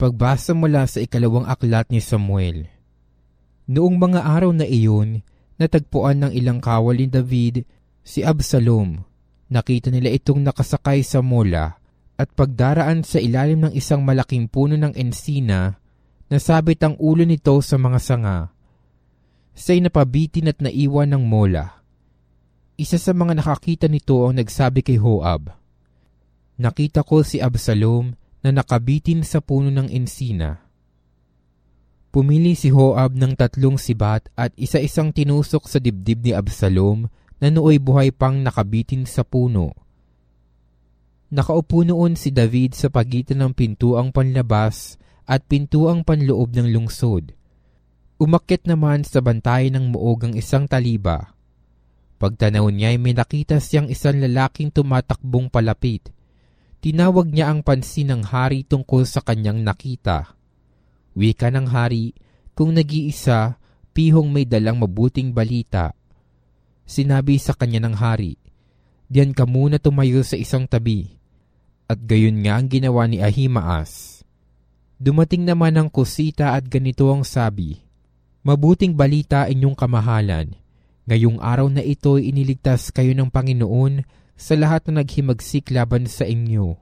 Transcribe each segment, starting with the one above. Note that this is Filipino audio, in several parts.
Pagbasa mula sa ikalawang aklat ni Samuel. Noong mga araw na iyon, natagpuan ng ilang kawal ni David si Absalom. Nakita nila itong nakasakay sa mola at pagdaraan sa ilalim ng isang malaking puno ng ensina, nasabit ang ulo nito sa mga sanga. Siya'y napabitin at naiwan ng mola. Isa sa mga nakakita nito ang nagsabi kay Hoab, Nakita ko si Absalom na nakabitin sa puno ng ensina. Pumili si Hoab ng tatlong sibat at isa-isang tinusok sa dibdib ni Absalom na nooy buhay pang nakabitin sa puno. Nakaupo noon si David sa pagitan ng pintuang panlabas at pintuang panloob ng lungsod. Umakyat naman sa bantay ng muog ang isang taliba. Pagtanaw niya ay may nakita siyang isang lalaking tumatakbong palapit Tinawag niya ang pansin ng hari tungkol sa kanyang nakita. Wika ng hari, kung nag-iisa, pihong may dalang mabuting balita. Sinabi sa kanya ng hari, Diyan ka muna tumayo sa isang tabi. At gayon nga ang ginawa ni Ahimaas. Dumating naman ang kusita at ganito ang sabi, Mabuting balita inyong kamahalan. Ngayong araw na ito'y iniligtas kayo ng Panginoon sa lahat na naghimagsik laban sa inyo.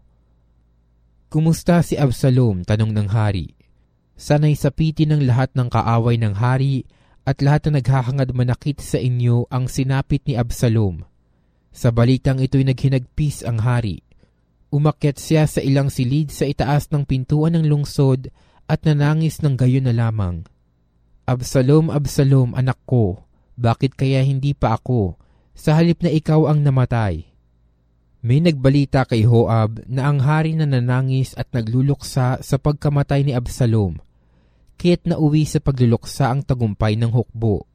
Kumusta si Absalom? Tanong ng hari. Sana'y sapitin ng lahat ng kaaway ng hari at lahat na naghahangad manakit sa inyo ang sinapit ni Absalom. Sa balitang ito'y naghinagpis ang hari. Umakyat siya sa ilang silid sa itaas ng pintuan ng lungsod at nanangis ng gayon na lamang. Absalom, Absalom, anak ko, bakit kaya hindi pa ako? Sa halip na ikaw ang namatay. May nagbalita kay Hoab na ang hari na nanangis at nagluluksa sa pagkamatay ni Absalom, kaya't nauwi sa pagluluksa ang tagumpay ng hukbo.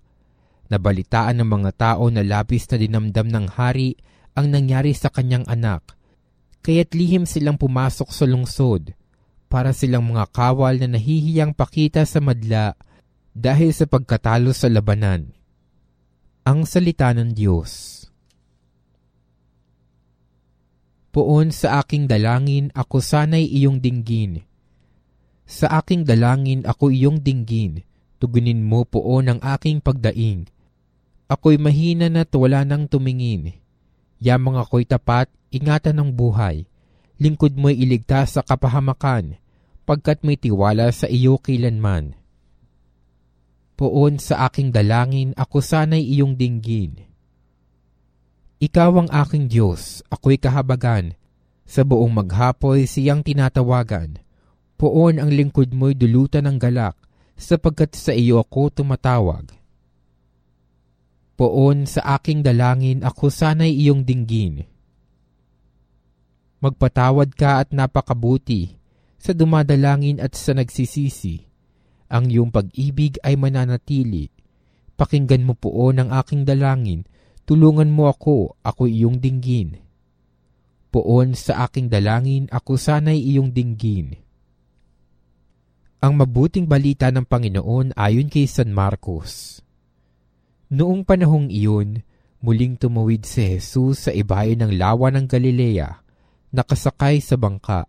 Nabalitaan ng mga tao na labis na dinamdam ng hari ang nangyari sa kanyang anak, kaya't lihim silang pumasok sa lungsod para silang mga kawal na nahihiyang pakita sa madla dahil sa pagkatalo sa labanan. Ang Salita ng Diyos Poon sa aking dalangin ako sana'y iyong dinggin. Sa aking dalangin ako iyong dinggin, tugunin mo poon ang aking pagdaing. Ako'y mahina na't wala nang tumingin. Yamang ako'y tapat, ingatan ng buhay. Lingkod mo'y iligtas sa kapahamakan, pagkat may tiwala sa iyo kailanman. Poon sa aking dalangin ako sana'y iyong dinggin ikaw ang aking Diyos, ako'y kahabagan. Sa buong maghapoy siyang tinatawagan. Poon ang lingkod mo'y dulutan ng galak, sapagkat sa iyo ako tumatawag. Poon sa aking dalangin ako sana'y iyong dinggin. Magpatawad ka at napakabuti sa dumadalangin at sa nagsisisi. Ang iyong pag-ibig ay mananatili. Pakinggan mo poon ang aking dalangin Tulungan mo ako, ako iyong dinggin. Poon sa aking dalangin, ako sana'y iyong dinggin. Ang mabuting balita ng Panginoon ayon kay San Marcos. Noong panahong iyon, muling tumawid si Jesus sa ibayan ng lawa ng Galilea, nakasakay sa bangka.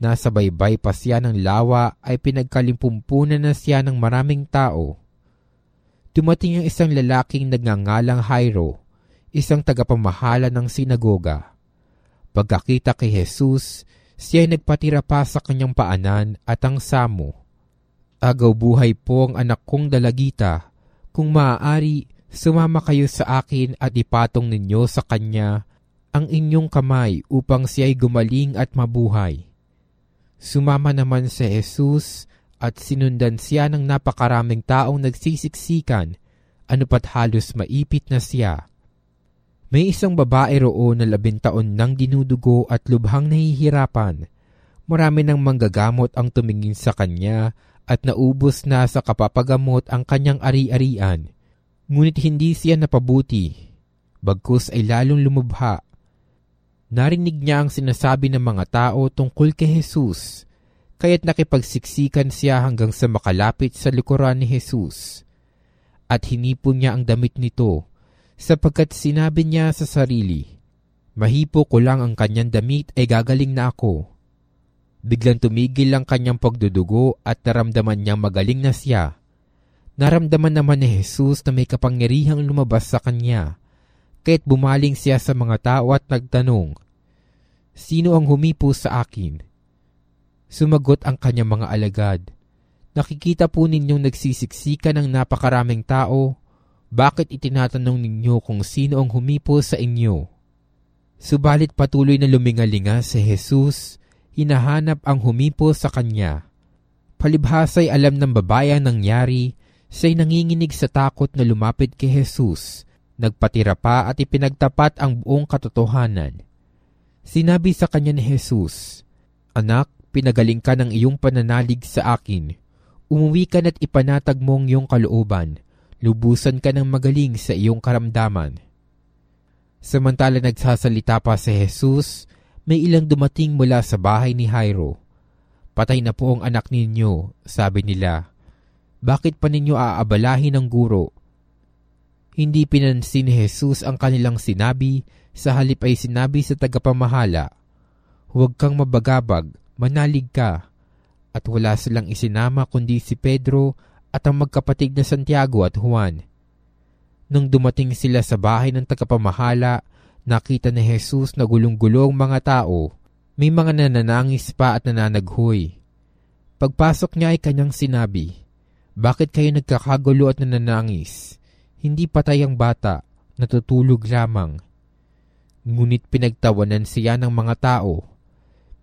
Nasa baybay pa siya ng lawa ay pinagkalimpumpunan na siya ng maraming tao dumating ang isang lalaking nagngangalang Jairo, isang tagapamahala ng sinagoga. Pagkakita kay Jesus, siya ay nagpatira pa sa kanyang paanan at ang samo. Agaw buhay po ang anak kong dalagita. Kung maaari, sumama kayo sa akin at ipatong ninyo sa kanya ang inyong kamay upang siya ay gumaling at mabuhay. Sumama naman si Jesus at sinundan siya ng napakaraming taong nagsisiksikan, ano pat halos maipit na siya. May isang babae roon na labintaon nang dinudugo at lubhang nahihirapan. Marami ng manggagamot ang tumingin sa kanya at naubos na sa kapapagamot ang kanyang ari-arian. Ngunit hindi siya napabuti. Bagkus ay lalong lumubha. Narinig niya ang sinasabi ng mga tao tungkol kay Jesus kaya't nakipagsiksikan siya hanggang sa makalapit sa likuran ni Jesus. At hinipon niya ang damit nito, sapagkat sinabi niya sa sarili, Mahipo ko lang ang kanyang damit ay gagaling na ako. Biglang tumigil ang kanyang pagdudugo at naramdaman niyang magaling na siya. Naramdaman naman ni Jesus na may kapangyarihang lumabas sa kanya. Kaya't bumaling siya sa mga tao at nagtanong, Sino ang humipo sa akin? Sumagot ang kanyang mga alagad, Nakikita po ninyong nagsisiksika ng napakaraming tao, bakit itinatanong ninyo kung sino ang humipo sa inyo? Subalit patuloy na lumingalinga si Jesus hinahanap ang humipo sa kanya. Palibhasay alam ng babae ang nangyari, siya'y nanginginig sa takot na lumapit kay Jesus, nagpatira pa at ipinagtapat ang buong katotohanan. Sinabi sa kanya ni Jesus, Anak, pinagaling ka ng iyong pananalig sa akin. Umuwi ka na't ipanatag mo ang iyong kalooban. Lubusan ka ng magaling sa iyong karamdaman. Samantala nagsasalita pa si Jesus, may ilang dumating mula sa bahay ni Jairo. Patay na po ang anak ninyo, sabi nila. Bakit pa ninyo aabalahin ang guro? Hindi pinansin ni Jesus ang kanilang sinabi, sa halip ay sinabi sa tagapamahala, Huwag kang mabagabag, manalig ka. At wala silang isinama kundi si Pedro at ang magkapatid na Santiago at Juan. Nang dumating sila sa bahay ng tagapamahala, Nakita ni Jesus na gulong-gulong mga tao, may mga nananangis pa at nananaghoy. Pagpasok niya ay kanyang sinabi, Bakit kayo nagkakagulo at nananangis? Hindi patay ang bata, natutulog lamang. Ngunit pinagtawanan siya ng mga tao.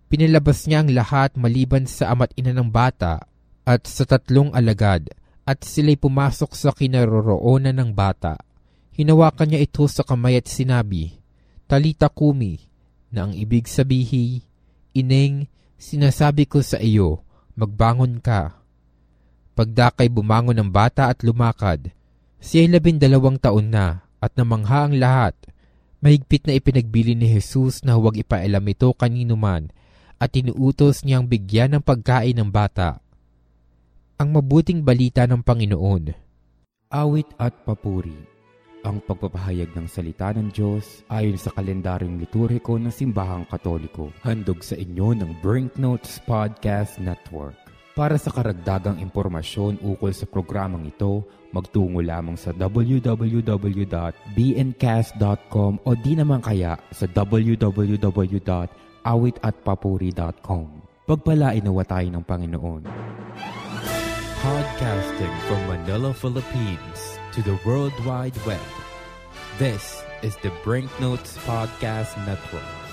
Pinilabas niya ang lahat maliban sa ama't ina ng bata at sa tatlong alagad at sila'y pumasok sa kinaroroonan ng bata. Hinawakan niya ito sa kamay at sinabi, Talita kumi, na ang ibig sabihi, Ineng, sinasabi ko sa iyo, magbangon ka. Pagdakay bumangon ng bata at lumakad, siya'y labindalawang taon na at namangha ang lahat. Mahigpit na ipinagbili ni Jesus na huwag ipailam ito kanino man at inuutos niyang bigyan ng pagkain ng bata. Ang mabuting balita ng Panginoon. Awit at papuri ang pagpapahayag ng salita ng Diyos ayon sa kalendaryong liturhiko ng Simbahang Katoliko. Handog sa inyo ng Brinknotes Podcast Network. Para sa karagdagang impormasyon ukol sa programang ito, magtungo lamang sa www.bncast.com o di naman kaya sa www.awitatpapuri.com. Pagpalain nawa tayo ng Panginoon. Podcasting from Manila, Philippines to the World Wide Web. This is the Brink Notes Podcast Network.